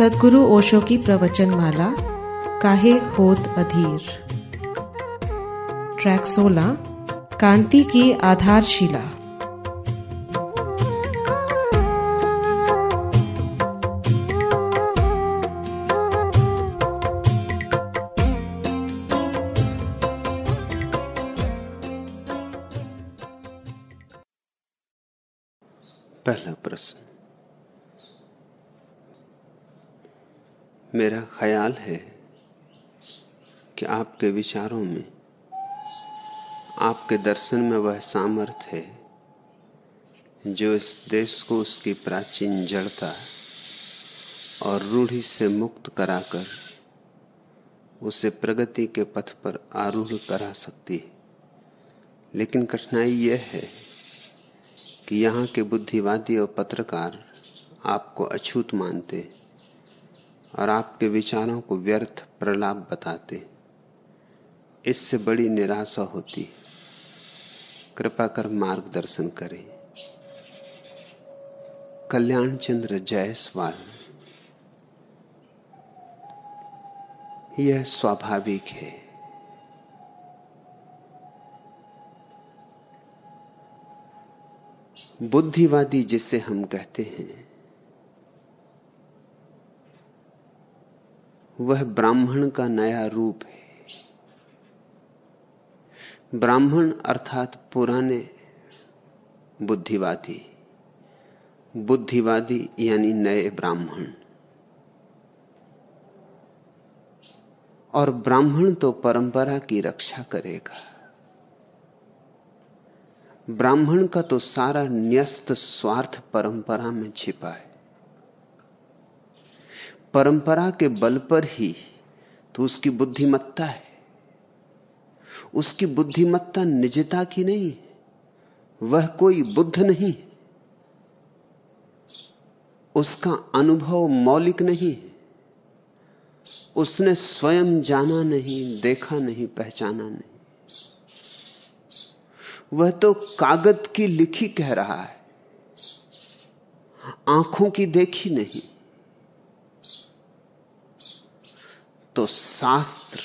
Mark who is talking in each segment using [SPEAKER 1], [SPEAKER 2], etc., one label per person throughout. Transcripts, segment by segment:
[SPEAKER 1] सदगुरु ओशो की प्रवचन माला काहे होत अधीर? ट्रैक 16 कांति की आधारशिला।
[SPEAKER 2] मेरा ख्याल है कि आपके विचारों में, आपके दर्शन में वह सामर्थ्य है, जो इस देश को उसकी प्राचीन जड़ता और रूढ़ी से मुक्त कराकर उसे प्रगति के पथ पर आरूढ़ करा सकती है। लेकिन कठिनाई यह है कि यहाँ के बुद्धिवादी और पत्रकार आपको अछूत मानते और आपके विचारों को व्यर्थ प्रलाप बताते इससे बड़ी निराशा होती कृपा कर मार्गदर्शन करें। कल्याण चंद्र जायसवाल, यह स्वाभाविक है। बुद्धिवादी जिसे हम कहते हैं वह ब्राह्मण का नया रूप है। ब्राह्मण अर्थात पुराने बुद्धिवादी। बुद्धिवादी यानी नए ब्राह्मण। और ब्राह्मण तो परंपरा की रक्षा करेगा। ब्राह्मण का तो सारा न्यस्त स्वार्थ परंपरा में छिपा है। परंपरा के बल पर ही तो उसकी बुद्धिमत्ता है। उसकी बुद्धिमत्ता निजता की नहीं, वह कोई बुद्ध नहीं। उसका अनुभव मौलिक नहीं। उसने स्वयं जाना नहीं, देखा नहीं, पहचाना नहीं। वह तो कागज़ की लिखी कह रहा है, आँखों की देखी नहीं। तो शास्त्र,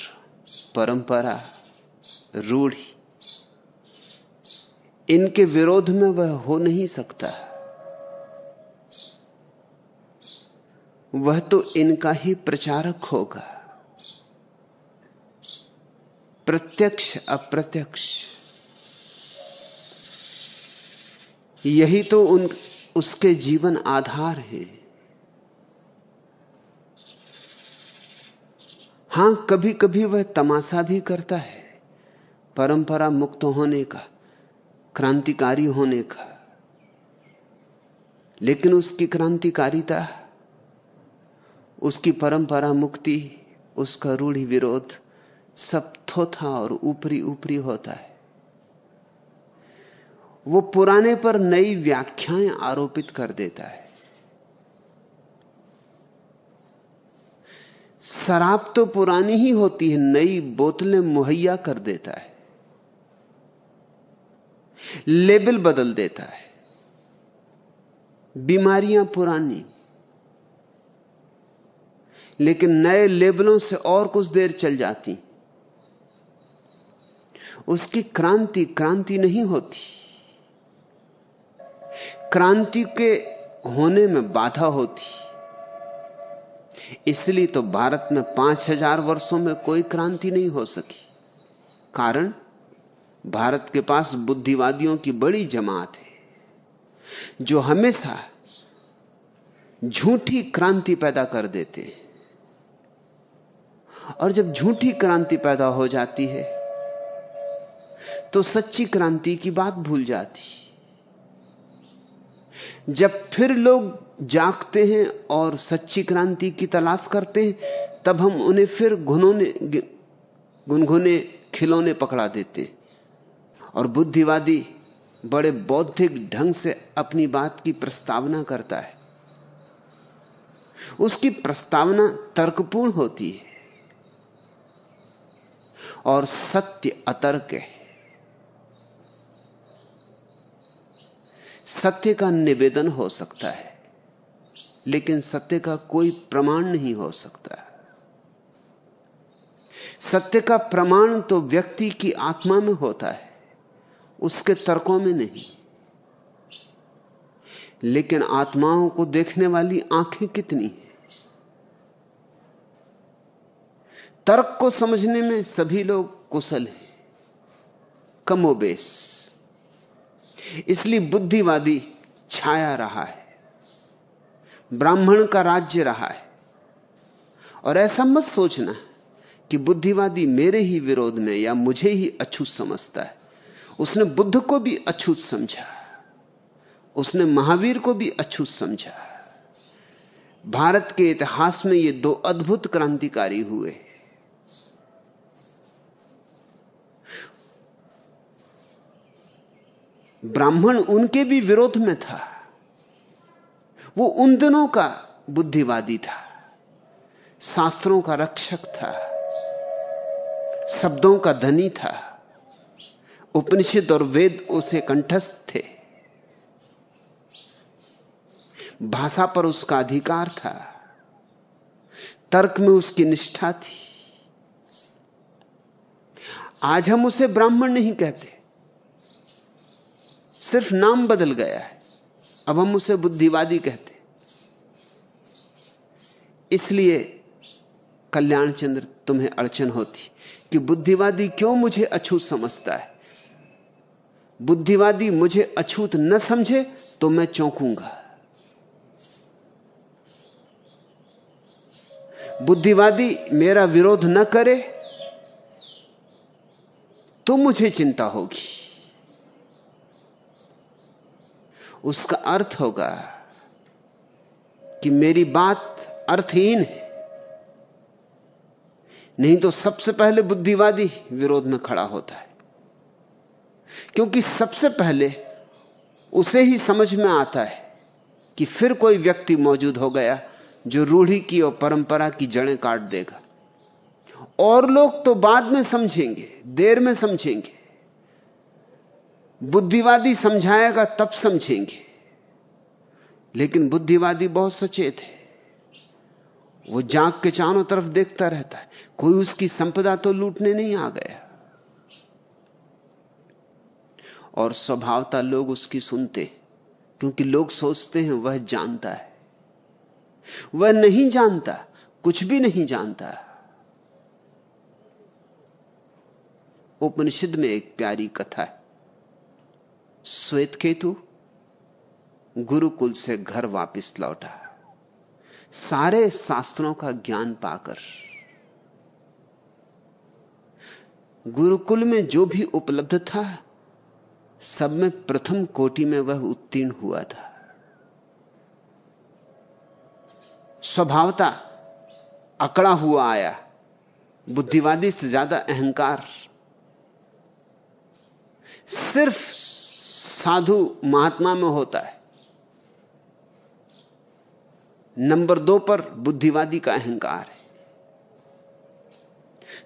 [SPEAKER 2] परंपरा, रूढ़ी, इनके विरोध में वह हो नहीं सकता। वह तो इनका ही प्रचारक होगा। प्रत्यक्ष, अप्रत्यक्ष। यही तो उन, उसके जीवन आधार है। हाँ कभी कभी वह तमाशा भी करता है। परंपरा मुक्त होने का, क्रांतिकारी होने का। लेकिन उसकी क्रांतिकारिता, उसकी परंपरा मुक्ति, उसका रूढ़ी विरोध सब थोथा और ऊपरी ऊपरी होता है। वो पुराने पर नई व्याख्याएँ आरोपित कर देता है। शराब तो पुरानी ही होती है, नई बोतलें मुहैया कर देता है। लेबल बदल देता है। बीमारियाँ पुरानी। लेकिन नए लेबलों से और कुछ देर चल जाती। उसकी क्रांति क्रांति नहीं होती। क्रांति के होने में बाधा होती। इसलिए तो भारत में पाँच हज़ार वर्षों में कोई क्रांति नहीं हो सकी। कारण, भारत के पास बुद्धिवादियों की बड़ी जमात है, जो हमेशा झूठी क्रांति पैदा कर देते हैं। और जब झूठी क्रांति पैदा हो जाती है तो सच्ची क्रांति की बात भूल जाती। जब फिर लोग जागते हैं और सच्ची क्रांति की तलाश करते हैं, तब हम उन्हें फिर घुनोने, गुनगुने खिलौने पकड़ा देते हैं। और बुद्धिवादी बड़े बौद्धिक ढंग से अपनी बात की प्रस्तावना करता है। उसकी प्रस्तावना तर्कपूर्ण होती है और सत्य अतर्क है। सत्य का निवेदन हो सकता है। लेकिन सत्य का कोई प्रमाण नहीं हो सकता सत्य का प्रमाण तो व्यक्ति की आत्मा में होता है, उसके तर्कों में नहीं। लेकिन आत्माओं को देखने वाली आँखें कितनी हैं? तर्क को समझने में सभी लोग कुशल हैं, कमोबेश। इसलिए बुद्धिवादी छाया रहा है। ब्राह्मण का राज्य रहा है। और ऐसा मत सोचना कि बुद्धिवादी मेरे ही विरोध में या मुझे ही अछूत समझता है। उसने बुद्ध को भी अछूत समझा। उसने महावीर को भी अछूत समझा। भारत के इतिहास में ये दो अद्भुत क्रांतिकारी हुए। ब्राह्मण उनके भी विरोध में था। वो उन दिनों का बुद्धिवादी था, शास्त्रों का रक्षक था, शब्दों का धनी था, उपनिषद और वेद उसे कंठस्थ थे। भाषा पर उसका अधिकार था, तर्क में उसकी निष्ठा थी। आज हम उसे ब्राह्मण नहीं कहते, सिर्फ़ नाम बदल गया है। अब हम उसे बुद्धिवादी कहते इसलिए कल्याण चंद्र तुम्हें अड़चन होती कि बुद्धिवादी क्यों मुझे अछूत समझता है? बुद्धिवादी मुझे अछूत न समझे तो मैं चौंकूँगा। बुद्धिवादी मेरा विरोध न करे तो मुझे चिंता होगी। उसका अर्थ होगा कि मेरी बात अर्थहीन है। नहीं तो सबसे पहले बुद्धिवादी विरोध में खड़ा होता है। क्योंकि सबसे पहले उसे ही समझ में आता है कि फिर कोई व्यक्ति मौजूद हो गया जो रूढ़ी की और परंपरा की जड़ें काट देगा। और लोग तो बाद में समझेंगे, देर में समझेंगे। बुद्धिवादी समझाएगा तब समझेंगे। लेकिन बुद्धिवादी बहुत सचेत है। वो जाग के चारों तरफ़ देखता रहता है। कोई उसकी संपदा तो लूटने नहीं आ गया। और स्वभावता लोग उसकी सुनते क्योंकि लोग सोचते हैं वह जानता है। वह नहीं जानता, कुछ भी नहीं जानता। उपनिषद में एक प्यारी कथा है। श्वेत केतु गुरुकुल से घर वापस लौटा। सारे शास्त्रों का ज्ञान पाकर गुरुकुल में जो भी उपलब्ध था, सब में प्रथम कोटि में वह उत्तीर्ण हुआ था। स्वभावता अकड़ा हुआ आया, बुद्धिवादी से ज़्यादा अहंकार। सिर्फ़ साधु महात्मा में होता है। नंबर दो पर बुद्धिवादी का अहंकार है।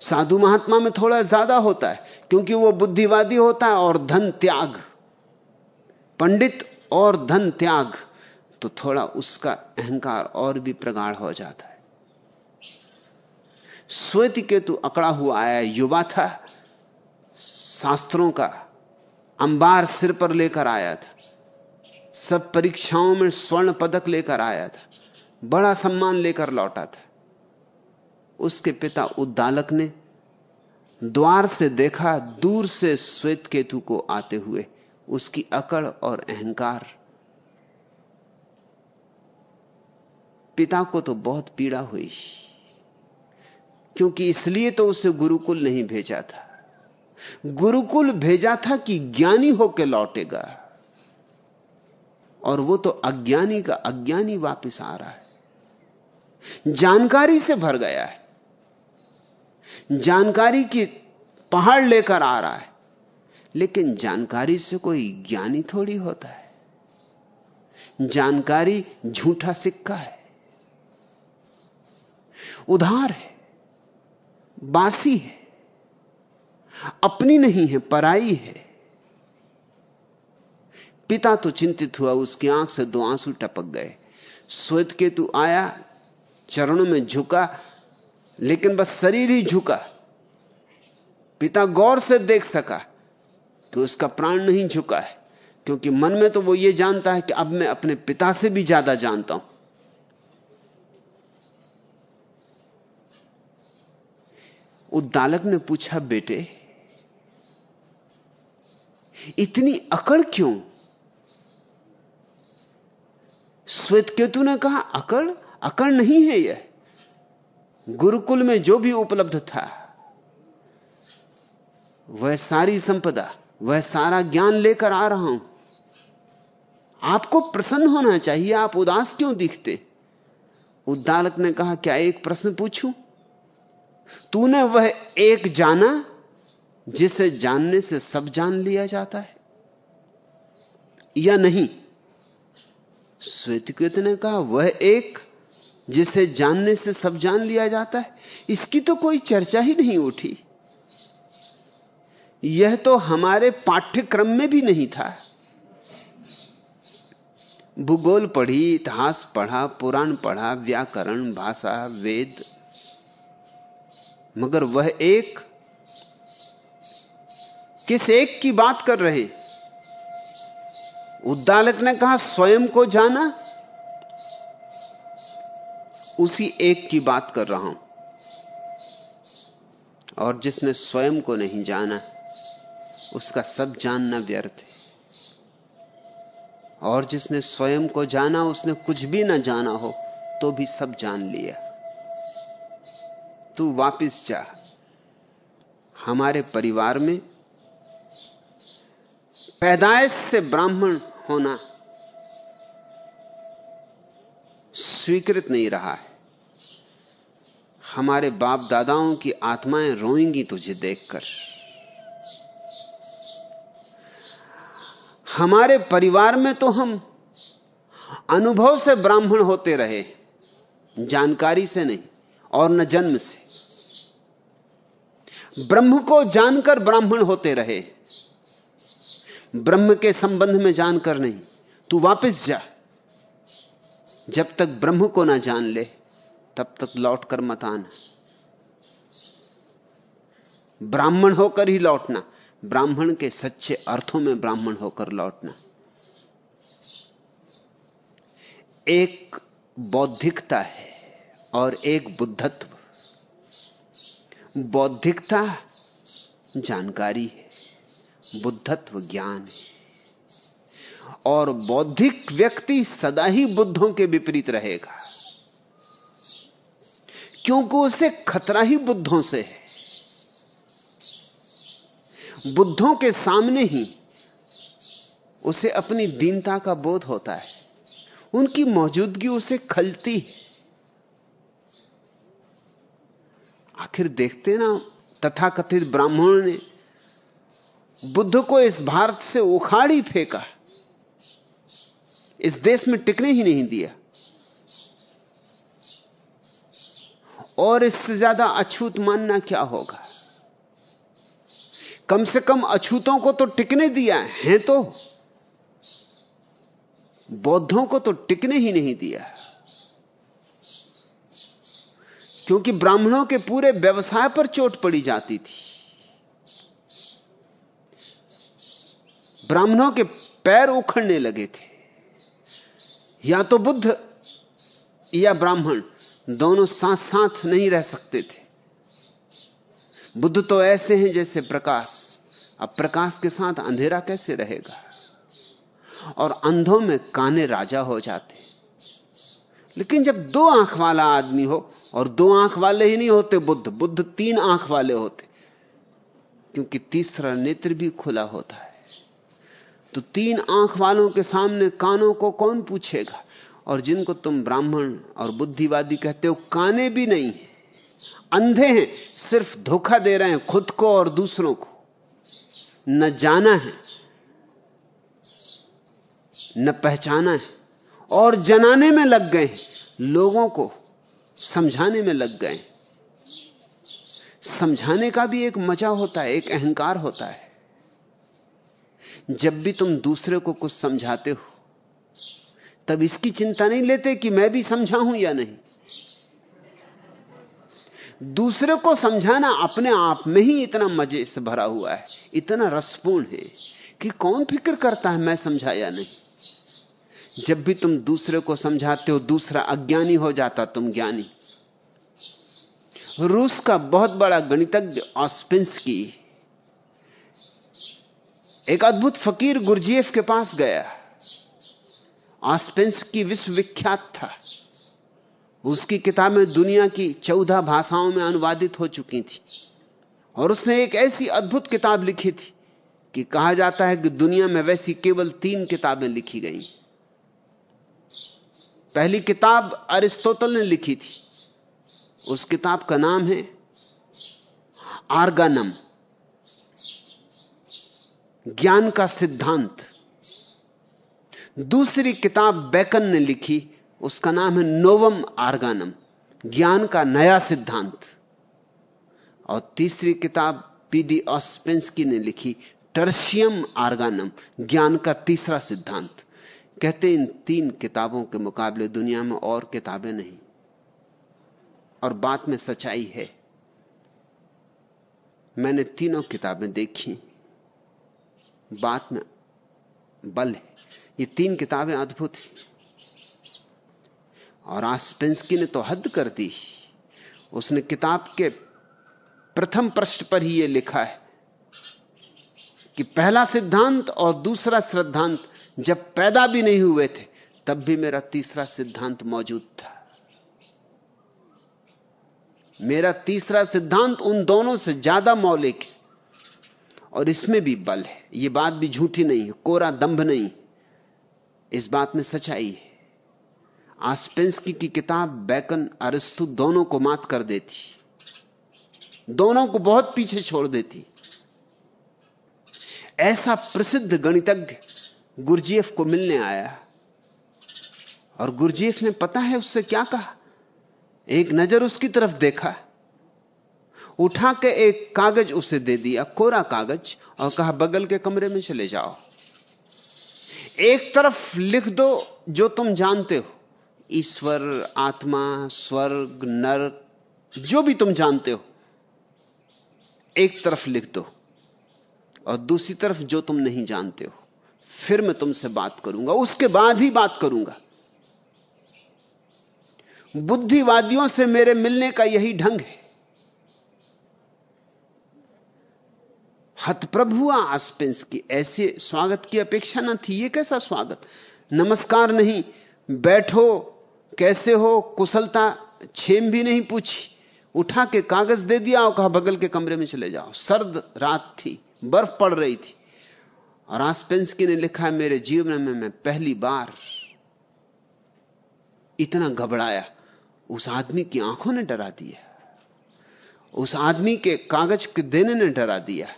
[SPEAKER 2] साधु महात्मा में थोड़ा ज़्यादा होता है, क्योंकि वो बुद्धिवादी होता है और धन त्याग। पंडित और धन त्याग तो थोड़ा उसका अहंकार और भी प्रगाढ़ हो जाता है। श्वेत केतु अकड़ा हुआ आया, युवा था, शास्त्रों का अंबार सिर पर लेकर आया था। सब परीक्षाओं में स्वर्ण पदक लेकर आया था। बड़ा सम्मान लेकर लौटा था। उसके पिता उद्दालक ने द्वार से देखा, दूर से श्वेत केतु को आते हुए उसकी अकड़ और अहंकार। पिता को तो बहुत पीड़ा हुई, क्योंकि इसलिए तो उसे गुरुकुल नहीं भेजा था। गुरुकुल भेजा था कि ज्ञानी होकर लौटेगा। और वो तो अज्ञानी का अज्ञानी वापस आ रहा है। जानकारी से भर गया है। जानकारी की पहाड़ लेकर आ रहा है। लेकिन जानकारी से कोई ज्ञानी थोड़ी होता है। जानकारी झूठा सिक्का है। उधार है। बासी है। अपनी नहीं है, पराई है। पिता तो चिंतित हुआ, उसकी आँख से दो आँसू टपक गए। श्वेत केतु आया, चरणों में झुका, लेकिन बस शरीर ही झुका। पिता गौर से देख सका कि उसका प्राण नहीं झुका है, क्योंकि मन में तो वो ये जानता है कि अब मैं अपने पिता से भी ज़्यादा जानता हूँ। उद्दालक ने पूछा, बेटे इतनी अकड़ क्यों? श्वेत केतु ने कहा, अकड़? अकड़ नहीं है यह। गुरुकुल में जो भी उपलब्ध था, वह सारी संपदा, वह सारा ज्ञान लेकर आ रहा हूँ। आपको प्रसन्न होना चाहिए, आप उदास क्यों दिखते? उद्दालक ने कहा, क्या एक प्रश्न पूछूँ? तूने वह एक जाना जिसे जानने से सब जान लिया जाता है? या नहीं? श्वेतकृत ने कहा, वह एक जिसे जानने से सब जान लिया जाता है। इसकी तो कोई चर्चा ही नहीं उठी। यह तो हमारे पाठ्यक्रम में भी नहीं था। भूगोल पढ़ी, इतिहास पढ़ा, पुराण पढ़ा, व्याकरण, भाषा, वेद। मगर वह एक किस एक की बात कर रहे? उद्दालक ने कहा, स्वयं को जाना। उसी एक की बात कर रहा हूँ। और जिसने स्वयं को नहीं जाना, उसका सब जानना व्यर्थ है। और जिसने स्वयं को जाना, उसने कुछ भी ना जाना हो तो भी सब जान लिया। तू वापिस जा। हमारे परिवार में पैदाइश से ब्राह्मण होना स्वीकृत नहीं रहा है। हमारे बाप दादाओं की आत्माएँ रोएँगी तुझे देखकर। हमारे परिवार में तो हम अनुभव से ब्राह्मण होते रहे, जानकारी से नहीं, और न जन्म से। ब्रह्म को जानकर ब्राह्मण होते रहे। ब्रह्म के संबंध में जानकर नहीं, तू वापस जा। जब तक ब्रह्म को ना जान ले, तब तक लौट कर मत आना। ब्राह्मण होकर ही लौटना, ब्राह्मण के सच्चे अर्थों में ब्राह्मण होकर लौटना। एक बौद्धिकता है और एक बुद्धत्व। बौद्धिकता जानकारी है। बुद्धत्व ज्ञान है। और बौद्धिक व्यक्ति सदा ही बुद्धों के विपरीत रहेगा। क्योंकि उसे खतरा ही बुद्धों से है। बुद्धों के सामने ही उसे अपनी दीनता का बोध होता है। उनकी मौजूदगी उसे खलती है। आखिर देखते ना, तथाकथित ब्राह्मणों ने बुद्ध को इस भारत से उखाड़ ही फेंका। इस देश में टिकने ही नहीं दिया। और इससे ज़्यादा अछूत मानना क्या होगा? कम से कम अछूतों को तो टिकने दिया है तो। बौद्धों को तो टिकने ही नहीं दिया। क्योंकि ब्राह्मणों के पूरे व्यवसाय पर चोट पड़ी जाती थी। ब्राह्मणों के पैर उखड़ने लगे थे। या तो बुद्ध या ब्राह्मण, दोनों साथ साथ नहीं रह सकते थे। बुद्ध तो ऐसे हैं जैसे प्रकाश। अब प्रकाश के साथ अंधेरा कैसे रहेगा? और अंधों में काने राजा हो जाते। लेकिन जब दो आँख वाला आदमी हो, और दो आँख वाले ही नहीं होते बुद्ध बुद्ध तीन आँख वाले होते, क्योंकि तीसरा नेत्र भी खुला होता है। तो तीन आँख वालों के सामने कानों को कौन पूछेगा? और जिनको तुम ब्राह्मण और बुद्धिवादी कहते हो, काने भी नहीं है, अंधे हैं, सिर्फ़ धोखा दे रहे हैं खुद को और दूसरों को। न जाना है, न पहचाना है, और जनाने में लग गए लोगों को समझाने में लग गए समझाने का भी एक मज़ा होता है, एक अहंकार होता है। जब भी तुम दूसरे को कुछ समझाते हो, तब इसकी चिंता नहीं लेते कि मैं भी समझा हूँ या नहीं। दूसरे को समझाना अपने आप में ही इतना मज़े से भरा हुआ है, इतना रसपूर्ण है कि कौन फ़िक्र करता है मैं समझा या नहीं। जब भी तुम दूसरे को समझाते हो, दूसरा अज्ञानी हो जाता तुम ज्ञानी। रूस का बहुत बड़ा गणितज्ञ ऑस्पिंस की एक अद्भुत फकीर गुरजीएफ के पास गया। ऑस्पेंस की विश्वविख्यात था। उसकी किताबें दुनिया की चौदह भाषाओं में अनुवादित हो चुकी थी। और उसने एक ऐसी अद्भुत किताब लिखी थी कि कहा जाता है कि दुनिया में वैसी केवल तीन किताबें लिखी गई। पहली किताब अरिस्टोटल ने लिखी थी। उस किताब का नाम है आर्गानम। ज्ञान का सिद्धांत। दूसरी किताब बैकन ने लिखी, उसका नाम है नोवम आर्गानम, ज्ञान का नया सिद्धांत। और तीसरी किताब पीडी ऑस्पेंसकी ने लिखी, टर्शियम आर्गानम, ज्ञान का तीसरा सिद्धांत। कहते इन तीन किताबों के मुकाबले दुनिया में और किताबें नहीं। और बात में सच्चाई है। मैंने तीनों किताबें देखी। बात में बल है। ये तीन किताबें अद्भुत हैं। और आस्पेंसकी ने तो हद कर दी। उसने किताब के प्रथम पृष्ठ पर ही यह लिखा है कि पहला सिद्धांत और दूसरा सिद्धांत जब पैदा भी नहीं हुए थे, तब भी मेरा तीसरा सिद्धांत मौजूद था। मेरा तीसरा सिद्धांत उन दोनों से ज़्यादा मौलिक है। और इसमें भी बल है। यह बात भी झूठी नहीं है, कोरा दंभ नहीं इस बात में सच्चाई है। आस्पेंसकी की किताब, बैकन, अरिस्तु दोनों को मात कर देती। दोनों को बहुत पीछे छोड़ देती। ऐसा प्रसिद्ध गणितज्ञ गुरजीएफ को मिलने आया। और गुरजीएफ ने पता है उससे क्या कहा? एक नज़र उसकी तरफ़ देखा। उठा के एक कागज़ उसे दे दिया, कोरा कागज़, और कहा, बगल के कमरे में चले जाओ। एक तरफ़ लिख दो जो तुम जानते हो। ईश्वर, आत्मा, स्वर्ग, नरक, जो भी तुम जानते हो, एक तरफ़ लिख दो। और दूसरी तरफ़ जो तुम नहीं जानते हो, फिर मैं तुमसे बात करूँगा। उसके बाद ही बात करूँगा। बुद्धिवादियों से मेरे मिलने का यही ढंग है। हतप्रभ हुआ, आसपेंस की ऐसे स्वागत की अपेक्षा ना थी। ये कैसा स्वागत? नमस्कार नहीं, बैठो, कैसे हो? कुशलता, छेम भी नहीं पूछी। उठा के कागज़ दे दिया और कहा, बगल के कमरे में चले जाओ। सर्द रात थी, बर्फ़ पड़ रही थी। और आसपेंसकी ने लिखा है मेरे जीवन में मैं पहली बार इतना घबराया। उस आदमी की आँखों ने डरा दिया। उस आदमी के कागज़ के देने ने डरा दिया।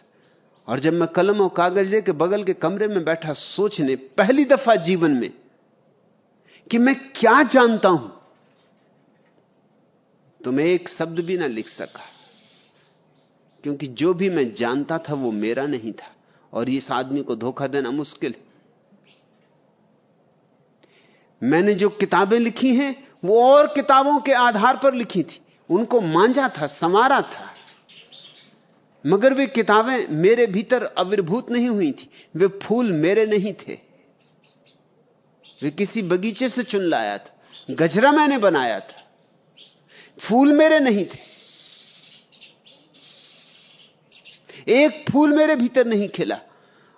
[SPEAKER 2] और जब मैं कलम और कागज़ लेके बगल के कमरे में बैठा सोचने, पहली दफ़ा जीवन में, कि मैं क्या जानता हूँ तो मैं एक शब्द भी ना लिख सका। क्योंकि जो भी मैं जानता था, वो मेरा नहीं था। और इस आदमी को धोखा देना मुश्किल मैंने जो किताबें लिखी हैं, वो और किताबों के आधार पर लिखी थी। उनको मांझा था समारा था। मगर वे किताबें मेरे भीतर अविर्भूत नहीं हुई थी। वे फूल मेरे नहीं थे। वे किसी बगीचे से चुन लाया था। गजरा मैंने बनाया था। फूल मेरे नहीं थे। एक फूल मेरे भीतर नहीं खिला।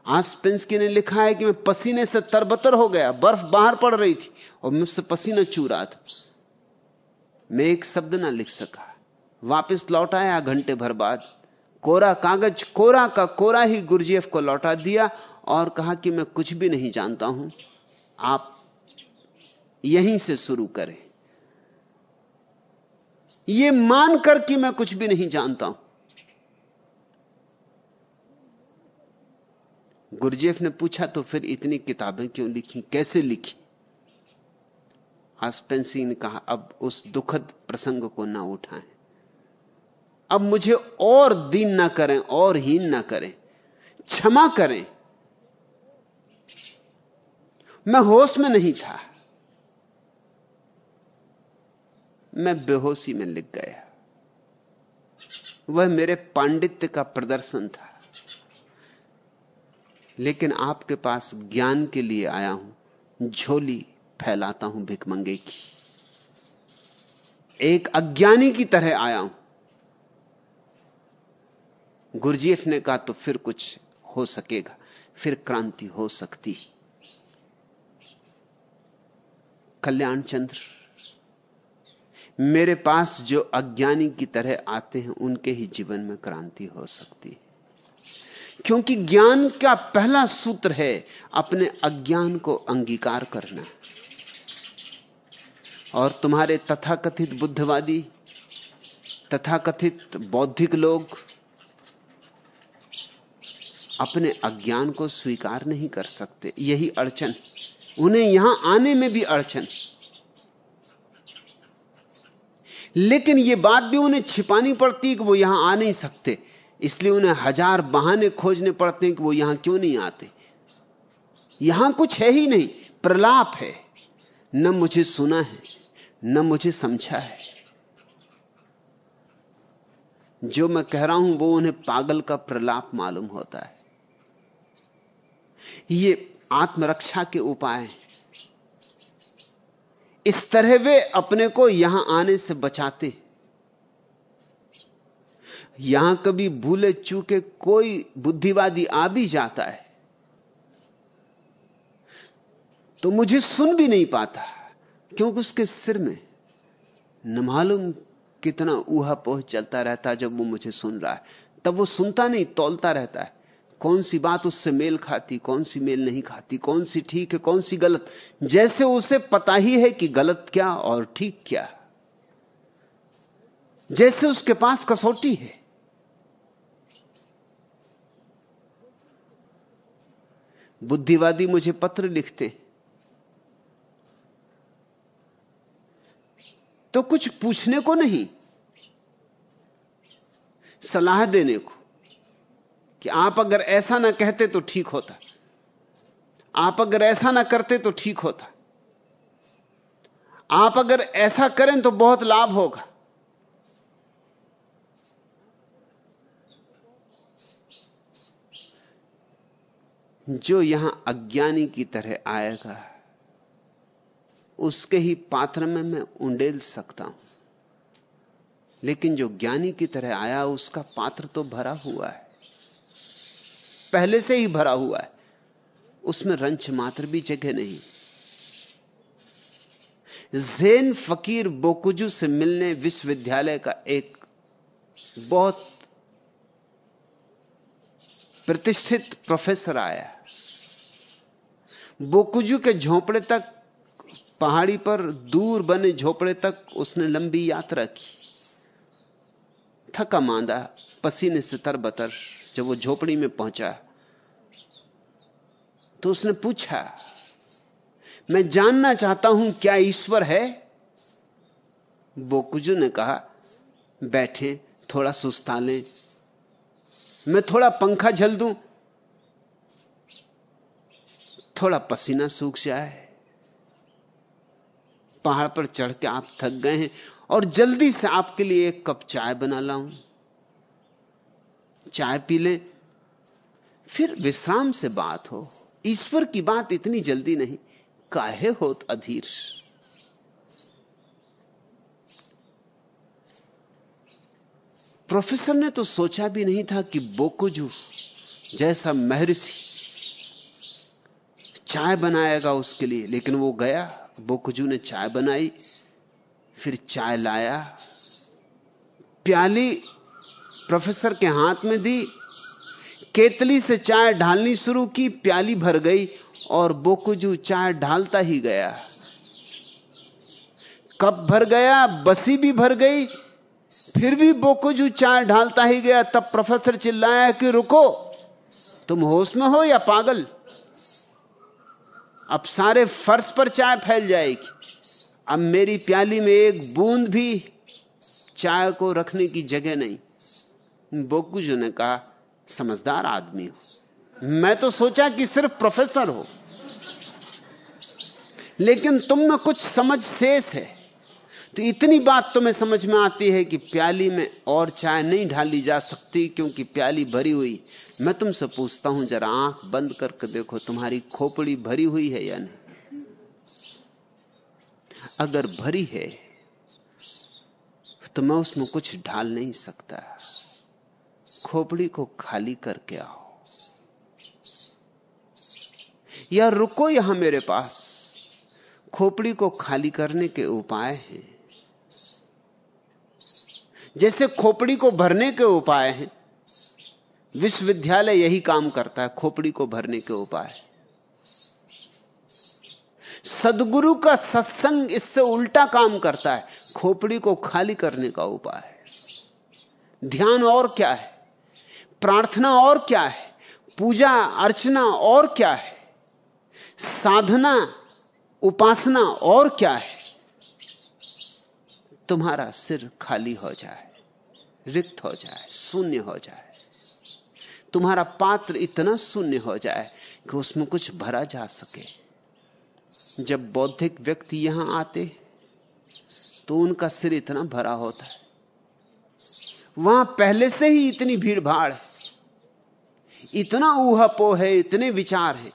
[SPEAKER 2] आसपेंसकी ने लिखा है कि मैं पसीने से तरबतर हो गया, बर्फ़ बाहर पड़ रही थी और मुझसे पसीना चू रहा था। मैं एक शब्द ना लिख सका। वापस लौट आया घंटे भर बाद। कोरा कागज़, कोरा का कोरा ही गुरजेफ को लौटा दिया और कहा कि मैं कुछ भी नहीं जानता हूँ। आप यहीं से शुरू करें। यह मानकर कि मैं कुछ भी नहीं जानता हूँ। गुरजेफ ने पूछा तो फिर इतनी किताबें क्यों लिखी? कैसे लिखी? आसपेंसी ने कहा, अब उस दुखद प्रसंग को ना उठाएँ। अब मुझे और दीन ना करें, और हीन ना करें। क्षमा करें। मैं होश में नहीं था। मैं बेहोशी में लिख गया। वह मेरे पांडित्य का प्रदर्शन था। लेकिन आपके पास ज्ञान के लिए आया हूँ। झोली फैलाता हूँ भिकमंगे की। एक अज्ञानी की तरह आया हूँ। गुरजीएफ ने कहा तो फिर कुछ हो सकेगा, फिर क्रांति हो सकती कल्याण चंद्र, मेरे पास जो अज्ञानी की तरह आते हैं, उनके ही जीवन में क्रांति हो सकती है। क्योंकि ज्ञान का पहला सूत्र है, अपने अज्ञान को अंगीकार करना। और तुम्हारे तथाकथित बुद्धवादी, तथाकथित बौद्धिक लोग अपने अज्ञान को स्वीकार नहीं कर सकते। यही अड़चन। उन्हें यहाँ आने में भी अड़चन। लेकिन यह बात भी उन्हें छिपानी पड़ती कि वो यहाँ आ नहीं सकते। इसलिए उन्हें हज़ार बहाने खोजने पड़ते हैं कि वो यहाँ क्यों नहीं आते। यहाँ कुछ है ही नहीं। प्रलाप है। न मुझे सुना है, न मुझे समझा है। जो मैं कह रहा हूँ, वो उन्हें पागल का प्रलाप मालूम होता है। ये आत्मरक्षा के उपाय हैं। इस तरह वे अपने को यहाँ आने से बचाते यहाँ कभी भूले चूके कोई बुद्धिवादी आ भी जाता है तो मुझे सुन भी नहीं पाता, क्योंकि उसके सिर में न मालूम कितना ऊहा पोह चलता रहता जब वो मुझे सुन रहा है। तब वो सुनता नहीं, तोलता रहता है। कौन सी बात उससे मेल खाती, कौन सी मेल नहीं खाती, कौन सी ठीक है, कौन सी गलत? जैसे उसे पता ही है कि गलत क्या और ठीक क्या। जैसे उसके पास कसौटी है। बुद्धिवादी मुझे पत्र लिखते। तो कुछ पूछने को नहीं। सलाह देने को। कि आप अगर ऐसा ना कहते तो ठीक होता। आप अगर ऐसा ना करते तो ठीक होता। आप अगर ऐसा करें तो बहुत लाभ होगा। जो यहाँ अज्ञानी की तरह आएगा, उसके ही पात्र में मैं उंडेल सकता हूँ। लेकिन जो ज्ञानी की तरह आया, उसका पात्र तो भरा हुआ है। पहले से ही भरा हुआ है। उसमें रंच मात्र भी जगह नहीं। जेन फकीर बोकुजू से मिलने विश्वविद्यालय का एक बहुत प्रतिष्ठित प्रोफेसर आया। बोकुजू के झोपड़े तक, पहाड़ी पर दूर बने झोपड़े तक उसने लंबी यात्रा की। थका मांदा पसीने से तरबतर जब वो झोपड़ी में पहुँचा तो उसने पूछा, मैं जानना चाहता हूँ क्या ईश्वर है? बोकुजू ने कहा, बैठे, थोड़ा सुस्ता लें। मैं थोड़ा पंखा झल दूँ, थोड़ा पसीना सूख जाए। पहाड़ पर चढ़ के आप थक गए हैं और जल्दी से आपके लिए एक कप चाय बना लाऊं। चाय पी लें, फिर विश्राम से बात हो। ईश्वर की बात इतनी जल्दी नहीं। काहे होत अधीर? प्रोफेसर ने तो सोचा भी नहीं था कि बोकुजू जैसा महर्षि चाय बनाएगा उसके लिए, लेकिन वो गया, बोकुजू ने चाय बनाई, फिर चाय लाया। प्याली प्रोफेसर के हाथ में दी केतली से चाय ढालनी शुरू की, प्याली भर गई और बोकुजू चाय ढालता ही गया। कब भर गया, बसी भी भर गई, फिर भी बोकुजू चाय ढालता ही गया। तब प्रोफेसर चिल्लाया कि रुको, तुम होश में हो या पागल? अब सारे फर्श पर चाय फैल जाएगी। अब मेरी प्याली में एक बूंद भी चाय को रखने की जगह नहीं। बोकुजू ने कहा समझदार आदमी हो। मैं तो सोचा कि सिर्फ़ प्रोफेसर हो। लेकिन तुम में कुछ समझ शेष है। तो इतनी बात तुम्हें समझ में आती है कि प्याली में और चाय नहीं ढाली जा सकती, क्योंकि प्याली भरी हुई। मैं तुमसे पूछता हूँ, जरा आँख बंद करके देखो, तुम्हारी खोपड़ी भरी हुई है या नहीं? अगर भरी है तो मैं उसमें कुछ ढाल नहीं सकता। खोपड़ी को खाली करके आओ। या रुको यहाँ मेरे पास। खोपड़ी को खाली करने के उपाय हैं। जैसे खोपड़ी को भरने के उपाय हैं। विश्वविद्यालय यही काम करता है, खोपड़ी को भरने के उपाय। सदगुरु का सत्संग इससे उल्टा काम करता है। खोपड़ी को खाली करने का उपाय। ध्यान और क्या है? प्रार्थना और क्या है? पूजा, अर्चना और क्या है? साधना, उपासना और क्या है? तुम्हारा सिर खाली हो जाए, रिक्त हो जाए, शून्य हो जाए। तुम्हारा पात्र इतना शून्य हो जाए कि उसमें कुछ भरा जा सके। जब बौद्धिक व्यक्ति यहाँ आते तो उनका सिर इतना भरा होता है। वहाँ पहले से ही इतनी भीड़ भाड़ है। इतना ऊहापो है, इतने विचार है।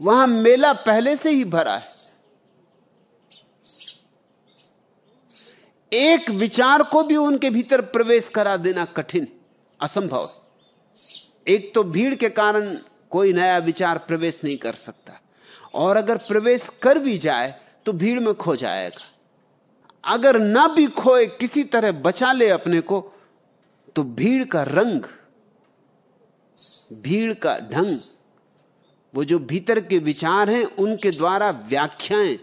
[SPEAKER 2] वहाँ मेला पहले से ही भरा है। एक विचार को भी उनके भीतर प्रवेश करा देना कठिन, असंभव एक तो भीड़ के कारण कोई नया विचार प्रवेश नहीं कर सकता। और अगर प्रवेश कर भी जाए तो भीड़ में खो जाएगा। अगर ना भी खोए, किसी तरह बचा ले अपने को तो भीड़ का रंग भीड़ का ढंग, वो जो भीतर के विचार हैं, उनके द्वारा व्याख्याएँ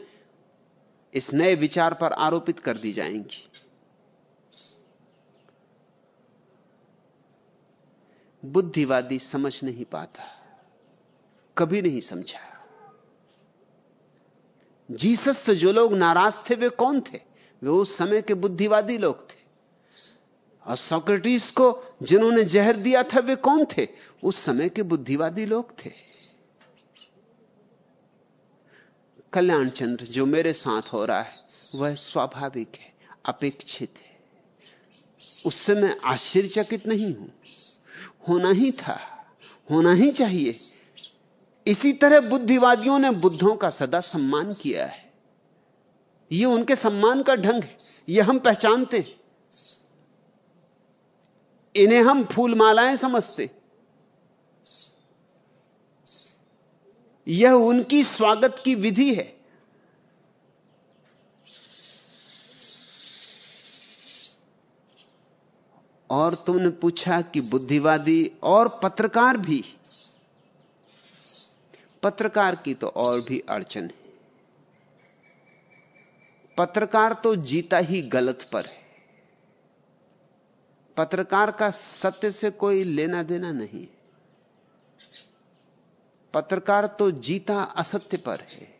[SPEAKER 2] इस नए विचार पर आरोपित कर दी जाएँगी। बुद्धिवादी समझ नहीं पाता, कभी नहीं समझा। जीसस से जो लोग नाराज़ थे, वे कौन थे? वे उस समय के बुद्धिवादी लोग थे। और सोक्रेटिस को जिन्होंने जहर दिया था, वे कौन थे? उस समय के बुद्धिवादी लोग थे। कल्याण चंद्र, जो मेरे साथ हो रहा है, वह स्वाभाविक है, अपेक्षित है। उससे मैं आश्चर्यचकित नहीं हूँ। होना ही था, होना ही चाहिए। इसी तरह बुद्धिवादियों ने बुद्धों का सदा सम्मान किया है। यह उनके सम्मान का ढंग है यह हम पहचानते हैं। इन्हें हम फूल मालाएँ समझते। यह उनकी स्वागत की विधि है। और तुमने पूछा कि बुद्धिवादी और पत्रकार भी। पत्रकार की तो और भी अड़चन है। पत्रकार तो जीता ही गलत पर है। पत्रकार का सत्य से कोई लेना देना नहीं। पत्रकार तो जीता असत्य पर है।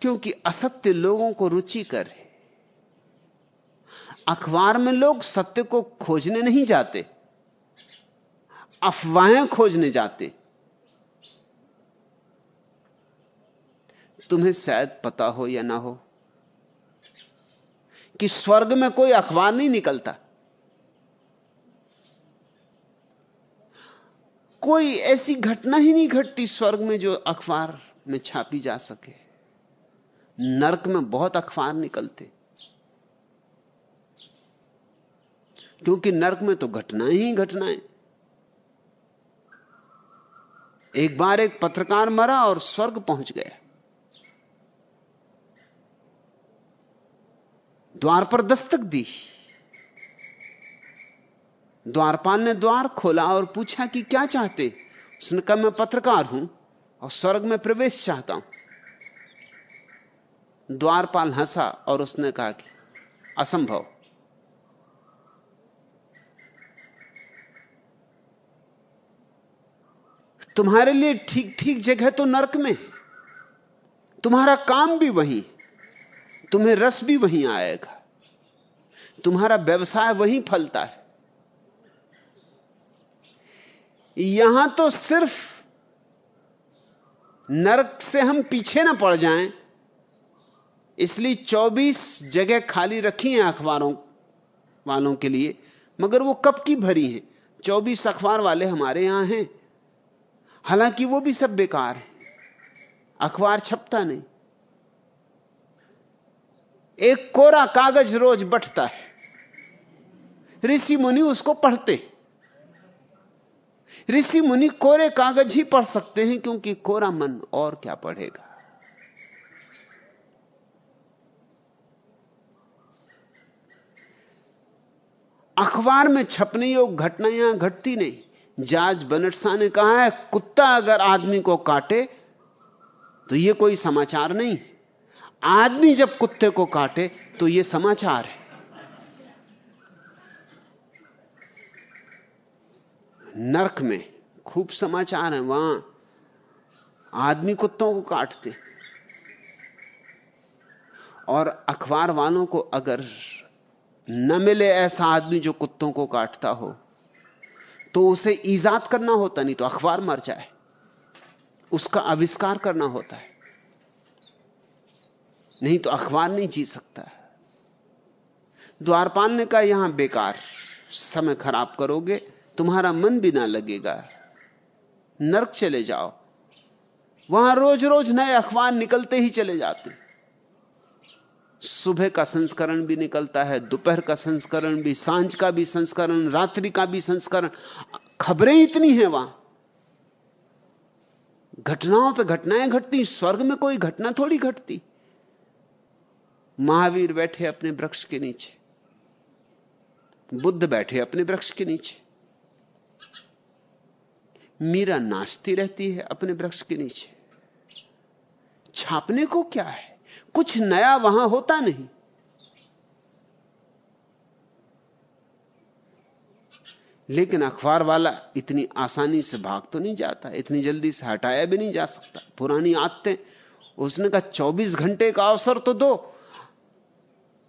[SPEAKER 2] क्योंकि असत्य लोगों को रुचिकर है। अखबार में लोग सत्य को खोजने नहीं जाते। अफवाहें खोजने जाते। तुम्हें शायद पता हो या ना हो कि स्वर्ग में कोई अखबार नहीं निकलता। कोई ऐसी घटना ही नहीं घटती स्वर्ग में जो अखबार में छापी जा सके। नरक में बहुत अखबार निकलते। क्योंकि नरक में तो घटना ही घटनाएँ। एक बार एक पत्रकार मरा और स्वर्ग पहुँच गया। द्वार पर दस्तक दी। द्वारपाल ने द्वार खोला और पूछा कि क्या चाहते? उसने कहा, मैं पत्रकार हूँ और स्वर्ग में प्रवेश चाहता हूँ। द्वारपाल हंसा और उसने कहा कि, असंभव। तुम्हारे लिए ठीक ठीक जगह तो नरक में तुम्हारा काम भी वही तुम्हें रस भी वहीं आएगा। तुम्हारा व्यवसाय वहीं फलता है। यहाँ तो सिर्फ़ नरक से हम पीछे ना पड़ जाएँ, इसलिए 24 जगह खाली रखी हैं अखबारों वालों के लिए, मगर वो कब की भरी है? 24 अखबार वाले हमारे यहाँ हैं। हालाँकि वो भी सब बेकार है। अखबार छपता नहीं। एक कोरा कागज़ रोज बटता है। ऋषि मुनि उसको पढ़ते ऋषि मुनि कोरे कागज़ ही पढ़ सकते हैं क्योंकि कोरा मन और क्या पढ़ेगा। अखबार में छपने योग घटना यहाँ घटती नहीं। जाज बनटसा ने कहा है, कुत्ता अगर आदमी को काटे तो यह कोई समाचार नहीं। आदमी जब कुत्ते को काटे तो यह समाचार है। नरक में खूब समाचार है, वहाँ आदमी कुत्तों को काटते और अखबार वालों को अगर न मिले ऐसा आदमी जो कुत्तों को काटता हो तो उसे ईजाद करना होता, नहीं तो अखबार मर जाए। उसका आविष्कार करना होता है। नहीं तो अखबार नहीं जी सकता। द्वारपाल ने कहा, यहाँ बेकार, समय खराब करोगे, तुम्हारा मन भी ना लगेगा। नरक चले जाओ। वहाँ रोज रोज नए अखबार निकलते ही चले जाते। सुबह का संस्करण भी निकलता है, दोपहर का संस्करण भी, साँझ का भी संस्करण, रात्रि का भी संस्करण। खबरें इतनी हैं वहाँ। घटनाओं पे घटनाएँ घटती, स्वर्ग में कोई घटना थोड़ी घटती। महावीर बैठे अपने वृक्ष के नीचे। बुद्ध बैठे अपने वृक्ष के नीचे। मीरा नाचती रहती है अपने वृक्ष के नीचे। छापने को क्या है? कुछ नया वहाँ होता नहीं। लेकिन अखबार वाला इतनी आसानी से भाग तो नहीं जाता, इतनी जल्दी से हटाया भी नहीं जा सकता। पुरानी आदतें, उसने कहा 24 घंटे का अवसर तो दो।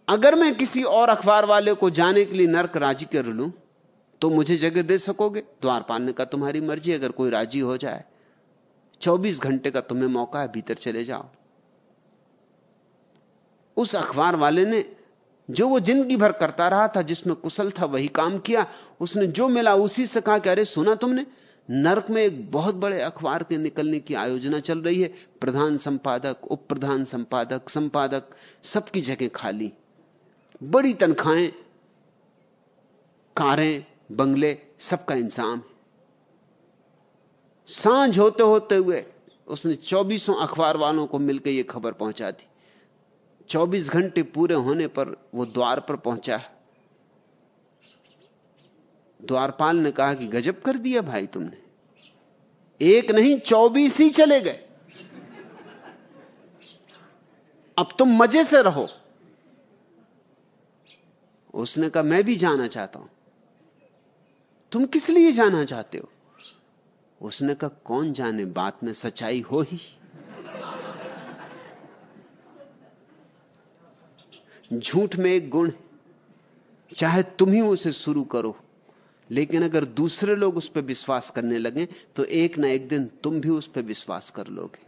[SPEAKER 2] अगर मैं किसी और अखबार वाले को जाने के लिए नर्क राज़ी कर लूँ तो मुझे जगह दे सकोगे? द्वारपाल ने कहा तुम्हारी मर्ज़ी, अगर कोई राज़ी हो जाए। 24 घंटे का तुम्हें मौका है, भीतर चले जाओ। उस अखबार वाले ने जो वो ज़िंदगी भर करता रहा था, जिसमें कुशल था, वही काम किया। उसने जो मिला, उसी से कहा कि, अरे, सुना तुमने? नरक में एक बहुत बड़े अखबार के निकलने की आयोजना चल रही है। प्रधान संपादक उप प्रधान संपादक संपादक, सबकी जगह खाली। बड़ी तनख्वाहें, कारें, बंगले, सबका इंतज़ाम है। साँझ होते होते हुए उसने चौबीसों अखबार वालों को मिलकर यह खबर पहुँचा दी। 24 घंटे पूरे होने पर वो द्वार पर पहुँचा। द्वारपाल ने कहा कि गजब कर दिया भाई तुमने। एक नहीं 24 ही चले गए। अब तुम मज़े से रहो। उसने कहा, मैं भी जाना चाहता हूँ। तुम किस लिए जाना चाहते हो? उसने कहा, कौन जाने, बात में सच्चाई हो ही? झूठ में एक गुण चाहे तुम ही उसे शुरू करो, लेकिन अगर दूसरे लोग उस पर विश्वास करने लगे तो एक ना एक दिन तुम भी उस पर विश्वास कर लोगे।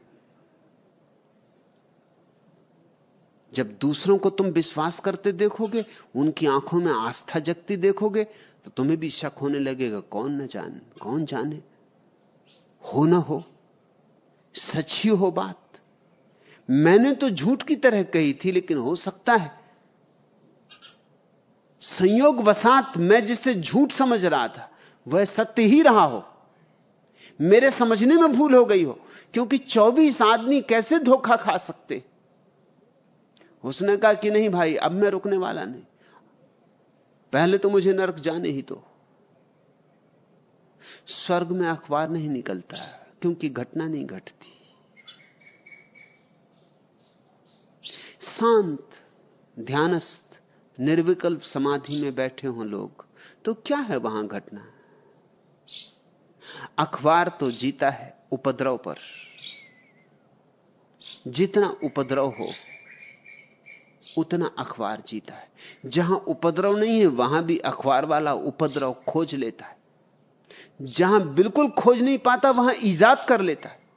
[SPEAKER 2] जब दूसरों को तुम विश्वास करते देखोगे, उनकी आँखों में आस्था जगती देखोगे तो तुम्हें भी शक होने लगेगा, कौन न जान, कौन जाने। हो ना हो, सच ही हो बात। मैंने तो झूठ की तरह कही थी, लेकिन हो सकता है। संयोग वसात, मैं जिसे झूठ समझ रहा था, वह सत्य ही रहा हो। मेरे समझने में भूल हो गई हो, क्योंकि 24 आदमी कैसे धोखा खा सकते? उसने कहा कि नहीं भाई, अब मैं रुकने वाला नहीं। पहले तो मुझे नरक जाने ही तो स्वर्ग में अखबार नहीं निकलता, क्योंकि घटना नहीं घटती। शांत, ध्यानस्थ, निर्विकल्प समाधि में बैठे हों लोग तो क्या है वहाँ घटना? अखबार तो जीता है उपद्रव पर। जितना उपद्रव हो उतना अखबार जीता है। जहाँ उपद्रव नहीं है, वहाँ भी अखबार वाला उपद्रव खोज लेता है। जहाँ बिल्कुल खोज नहीं पाता, वहाँ ईजाद कर लेता है।